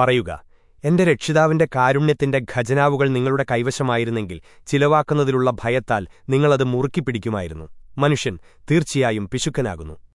പറയുക എന്റെ രക്ഷിതാവിന്റെ കാരുണ്യത്തിന്റെ ഖജനാവുകൾ നിങ്ങളുടെ കൈവശമായിരുന്നെങ്കിൽ ചിലവാക്കുന്നതിലുള്ള ഭയത്താൽ നിങ്ങളത് മുറുക്കിപ്പിടിക്കുമായിരുന്നു മനുഷ്യൻ തീർച്ചയായും പിശുക്കനാകുന്നു.